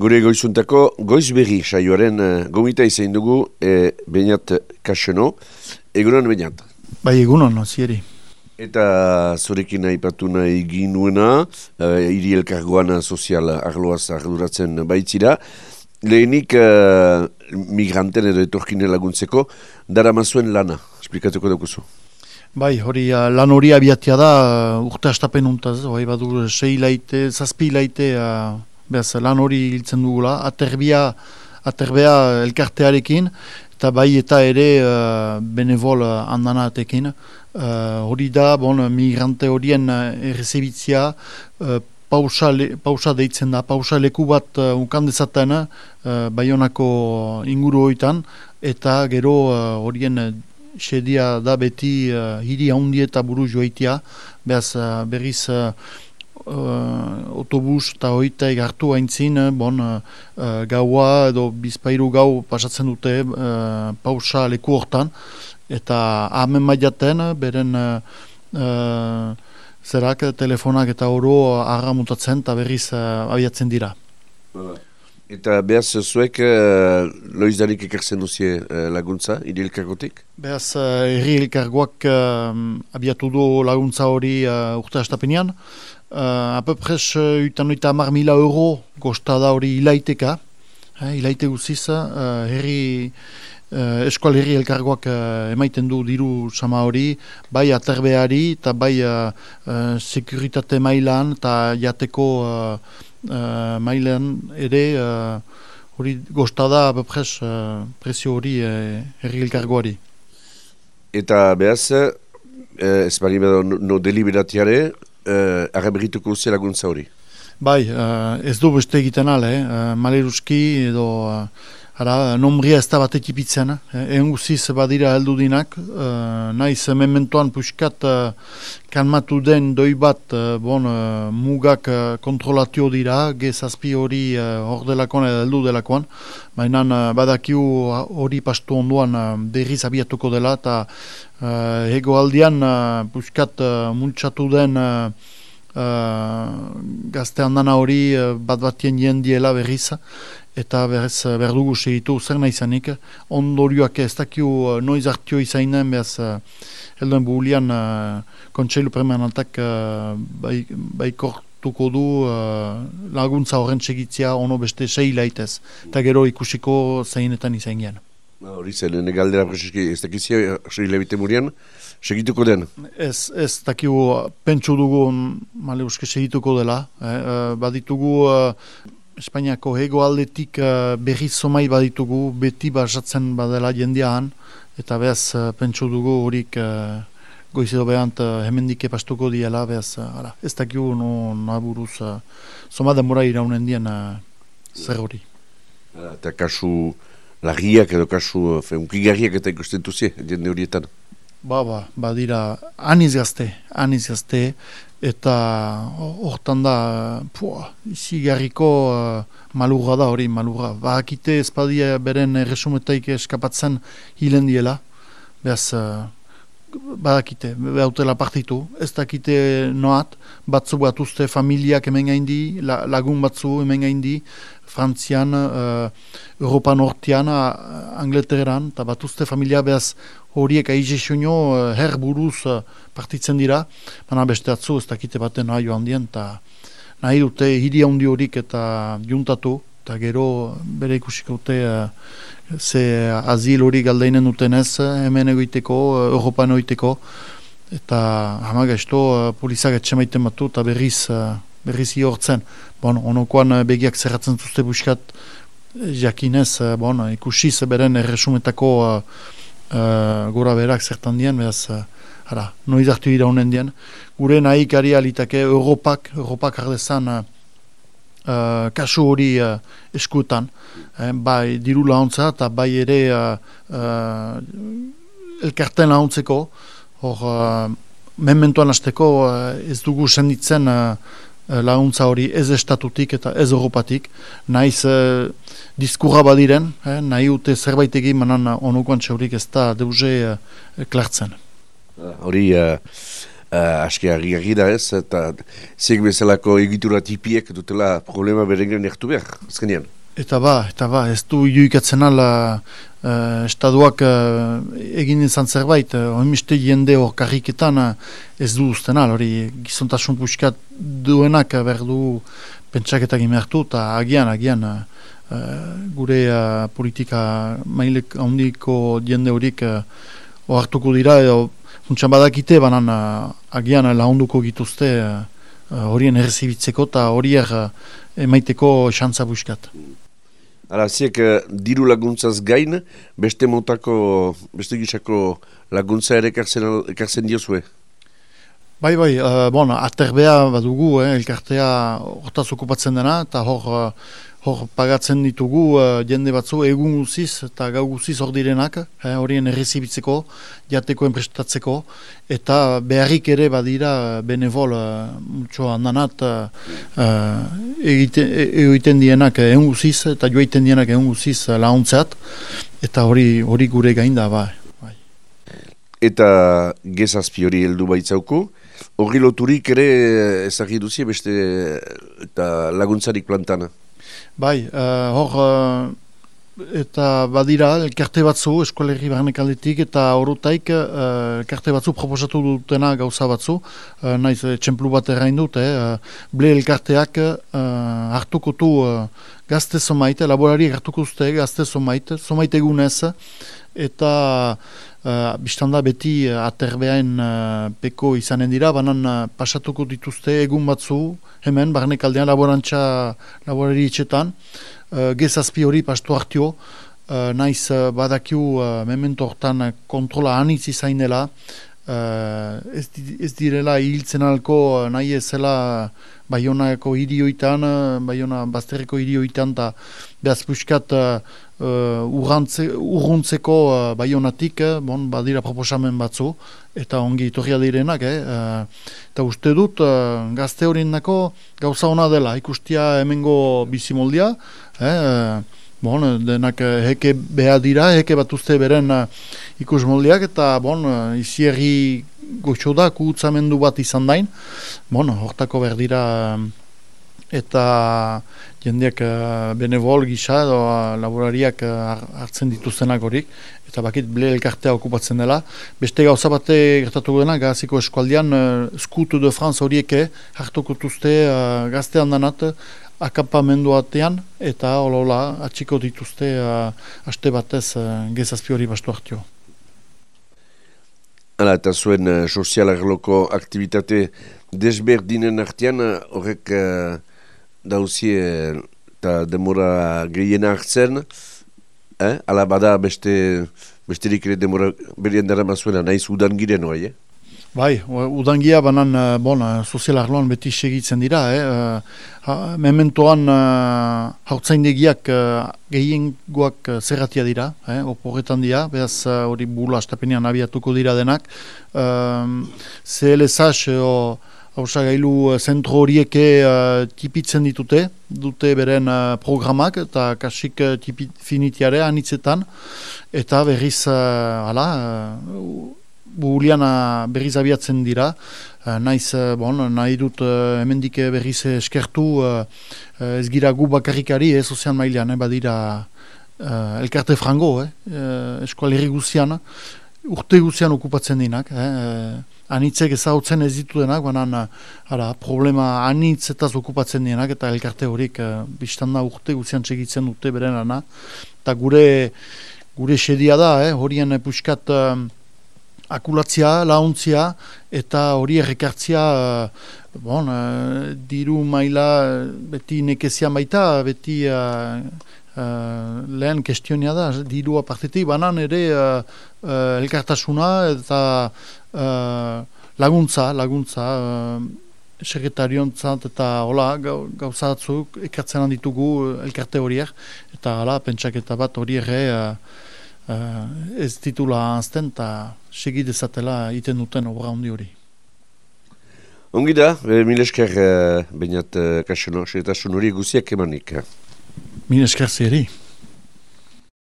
Gure goizuntako goizberri saioaren uh, gomita izan dugu e, Beñat Kaseno. Egunon Beñat? Bai egunon, zieri. Eta zurekin aipatu nahi ginuena, uh, iri elkargoan sozial arloaz arduratzen baitzira. Lehenik uh, migranten edo etorkine laguntzeko, dara mazuen lana, esplikatuko dukuzu. Bai, hori lan hori abiatia da, uh, urte astapen untaz, bai, badu, sei laite, zazpi laite, Beaz, lan hori hiltzen dugula, aterbia, aterbea elkartearekin, eta bai eta ere uh, benevol uh, andanatekin. Uh, hori da, bon, migrante horien errezibitzia, uh, pausa, pausa deitzen da, pausa leku bat uh, unkan dezaten, uh, baionako inguru hoitan, eta gero horien uh, sedia da beti uh, hiri haundi eta buru joitia, beaz, uh, berriz uh, autobus eta hoita egartu haintzin, eh, bon, uh, gaua edo bizpairu gau pasatzen dute uh, pausa leku hortan, eta hamen maiaten, beren uh, zerak, telefonak eta oro arra mutatzen eta berriz uh, abiatzen dira. Eta behaz zuek uh, loizarik ekartzen duzie uh, laguntza, iri elkargotik? Behaz uh, iri elkargoak uh, abiatu du laguntza hori uh, urte astapenean, Uh, Apepres uh, utan oita amar mila euro gostada hori ilaiteka. Eh, ilaite guziz, uh, herri, uh, eskual herri elkargoak uh, emaiten du diru sama hori, bai aterbeari eta bai uh, uh, sekuritate mailan eta jateko uh, uh, mailan ere uh, hori gostada apepres uh, presio hori uh, herri elkargoari. Eta behaz, eh, ez bali no, no deliberatiare, eh, arreberituko zela laguntza hori? Bai, uh, ez du beste egiten ale, uh, maleruski edo uh, ara, nombria ez da bat ekipitzen, eh? egun guziz badira heldu dinak, uh, nahiz mementoan puskat uh, kanmatu den doi bat uh, bon, uh, mugak uh, kontrolatio dira, gezazpi hori uh, hor delakoan heldu delakoan, baina uh, badakiu hori pastu onduan uh, berriz abiatuko dela, eta uh, ego aldian uh, puskat uh, multxatu den uh, uh, gazte handana hori uh, bat batien jendiela berriz eta berriz uh, berdugu segitu zer nahi zanik ondorioak ez dakiu noiz hartio izainen behaz helduen buhulian uh, kontseilu premanantak uh, bai, baikortuko du uh, laguntza horren segitzia ono beste sei laitez. Eta gero ikusiko zeinetan izain Ba, hori zen, nene galdera prezeski, ez dakizia, sei lebite murian, segituko den? Ez, ez dakigu, pentsu dugu, male uske segituko dela. Eh, eh baditugu, eh, Espainiako hego aldetik eh, berriz somai baditugu, beti basatzen badela jendean, eta behaz, eh, pentsu dugu horik eh, goizido behant eh, hemendik epastuko diela, behaz, eh, ara, ez dakigu, no, naburuz, eh, soma demora iraunen dien eh, zer hori. Eta kasu lagiak edo kasu feunkigarriak eta ikusten duzie, jende horietan. Ba, ba, ba dira, aniz gazte, aniz gazte, eta hortan da, pua, izi garriko uh, malurra da hori, malurra. Ba, akite ezpadia beren resumetaik eskapatzen hilen diela, behaz, uh, badakite, behautela partitu, ez dakite noat, batzu bat uste familiak hemen gaindi, lagun batzu hemen gaindi, Frantzian, uh, Europa Nortian, uh, Angleterran, eta bat uste familia behaz horiek aize uh, her buruz uh, partitzen dira, baina beste atzu ez dakite baten nahi joan dien, eta nahi dute hiri handi horik eta juntatu, eta gero bere ikusik dute uh, ze azil hori galdeinen duten ez hemen egoiteko, uh, Europan egoiteko eta hamagaizto uh, polizak etxemaiten batu eta berriz, berriz iortzen. Bon, onokoan begiak zerratzen zuzte buskat jakinez, bon, ikusiz beren erresumetako uh, uh, gora berak zertan dien, behaz, uh, ara, noiz hartu dira honen dien. Gure nahi kari alitake Europak, Europak ardezan uh, kasu hori uh, eskutan, eh, bai diru launtza eta bai ere uh, uh, elkarten launtzeko, hor uh, mementuan azteko uh, ez dugu senditzen uh, launtza hori ez estatutik eta ez europatik, naiz uh, diskurra badiren, eh, nahi ute zerbait egin manan onukoan txaurik ez da deuze uh, klartzen. Hori, uh, uh, aski harri da ez, eta ziek bezalako egitura tipiek dutela problema berengen ertu behar, azkenean. Eta ba, eta ba, ez du joikatzen ala uh, estaduak uh, egin izan zerbait, uh, jende hor karriketan uh, ez du usten al, hori gizontasun puskat duenak uh, behar du pentsaketak imertu, eta agian, agian uh, gure uh, politika mailek handiko jende horik uh, ohartuko dira, edo funtsan badakite, banan uh, agian lahunduko gituzte uh, horien errezibitzeko eta horiek uh, emaiteko xantza buskat. Hala, ziek, uh, diru laguntzaz gain, beste montako, beste gisako laguntza ere ekartzen diozue? Bai, bai, uh, bon, aterbea badugu, eh, elkartea hortaz okupatzen dena, eta hor, uh, hor pagatzen ditugu uh, jende batzu egun guziz eta gau guziz hor direnak, eh, horien errezibitzeko, jateko enprestatzeko, eta beharrik ere badira benevol uh, mutxo handanat uh, egiten, egiten dienak egun guziz eta joaiten dienak egun guziz uh, launtzeat, eta hori hori gure gain da, bai. Eta gezazpi hori heldu baitzauku, hori loturik ere ezagiduzi beste eta laguntzarik plantana? Bai, uh, hor, uh, eta badira, elkarte batzu, eskolerri barnek aldetik, eta horretaik, uh, elkarte batzu proposatu dutena gauza batzu, uh, naiz, txemplu bat errain dut, uh, ble elkarteak uh, hartuko du uh, gazte somaite, laborari hartuko zute gazte somaite, somaite egunez, eta uh, biztanda beti uh, aterbeain uh, peko izanen dira, banan uh, pasatuko dituzte egun batzu, hemen, barnek aldean laborantza laborari itxetan, uh, gezazpi hori pastu hartio, uh, naiz uh, badakiu uh, memento hortan kontrola anitz izainela, uh, ez, ez direla hiltzen alko nahi ezela Baionako hirioitan, Baiona bazterreko hirioitan, eta behaz puskat urruntzeko uh, baionatik, eh, bon, badira proposamen batzu, eta ongi itorria direnak, eh, uh, eta uste dut uh, gazte horien gauza hona dela, ikustia hemengo bizimoldia, eh, bon, denak heke beha dira, heke bat uste beren uh, ikus moldiak, eta bon, uh, izierri goxodak utzamendu bat izan dain, bon, hortako berdira... Uh, eta jendeak uh, benevol gisa edo uh, laborariak uh, hartzen dituztenak horik eta bakit ble elkartea okupatzen dela. Beste gauza bate gertatu dena gaziko eskualdian uh, skutu de franz horieke hartuko tuzte uh, gazte handanat akampamendu batean. Eta holola atxiko dituzte uh, aste batez uh, gezazpi hori bastu hartio. Hala, eta zuen uh, sozial erloko aktivitate desberdinen artean horrek dauzie eta demora gehiena hartzen, eh? ala bada beste, besterik ere demora berien dara mazuena, nahiz udan giren oi, eh? Bai, udangia banan, eh, bon, eh, sozial arloan beti segitzen dira, eh? Ha, mementoan hautzaindegiak gehien guak zerratia dira, eh? oporretan dira, behaz hori bula astapenean abiatuko dira denak. Uh, CLSH, o, hausa gailu eh, zentro horieke uh, tipitzen ditute, dute beren uh, programak eta kasik uh, tipit finitiare anitzetan, eta berriz, uh, ala, uh, buhuliana berriz abiatzen dira, uh, naiz, uh, bon, nahi dut uh, hemendik berriz eskertu uh, ez gira gu bakarrikari, eh, sozian mailean, eh, badira uh, elkarte frango, eh, uh, eskualerri guzian, urte guzian okupatzen dinak, eh, anitzek ezautzen ez ditu denak, banan ara, problema anitzetaz okupatzen dienak, eta elkarte horik uh, biztanda urte guzian txegitzen dute beren ana. Eta gure, gure sedia da, eh, horien puskat uh, akulatzia, launtzia, eta hori errekartzia, uh, bon, uh, diru maila beti nekezia baita, beti... Uh, lehen kestionia da, diru apartetik, banan ere uh, uh, elkartasuna eta uh, laguntza, laguntza, uh, sekretarion eta hola, gauzatzuk ekartzen ditugu elkarte horiek, eta hala, pentsaketa bat horiek uh, uh, ez titula anzten, eta segi dezatela iten duten obra handi hori. Ongi da, mil esker, uh, bainat, uh, kasono, hori guziak emanik. Minas Carcerí.